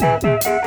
Música